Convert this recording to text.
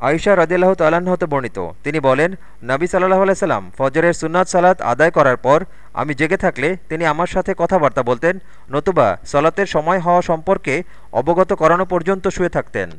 আয়সা রদিল্লাহ তাল্লাহ্ন হতে বর্ণিত। তিনি বলেন, নবী সাল্লাহ আলাইসাল্লাম ফজরের সুন্নাত সালাত আদায় করার পর আমি জেগে থাকলে তিনি আমার সাথে কথাবার্তা বলতেন, নতুবা সলাতের সময় হওয়া সম্পর্কে অবগত করানো পর্যন্ত শুয়ে থাকতেন।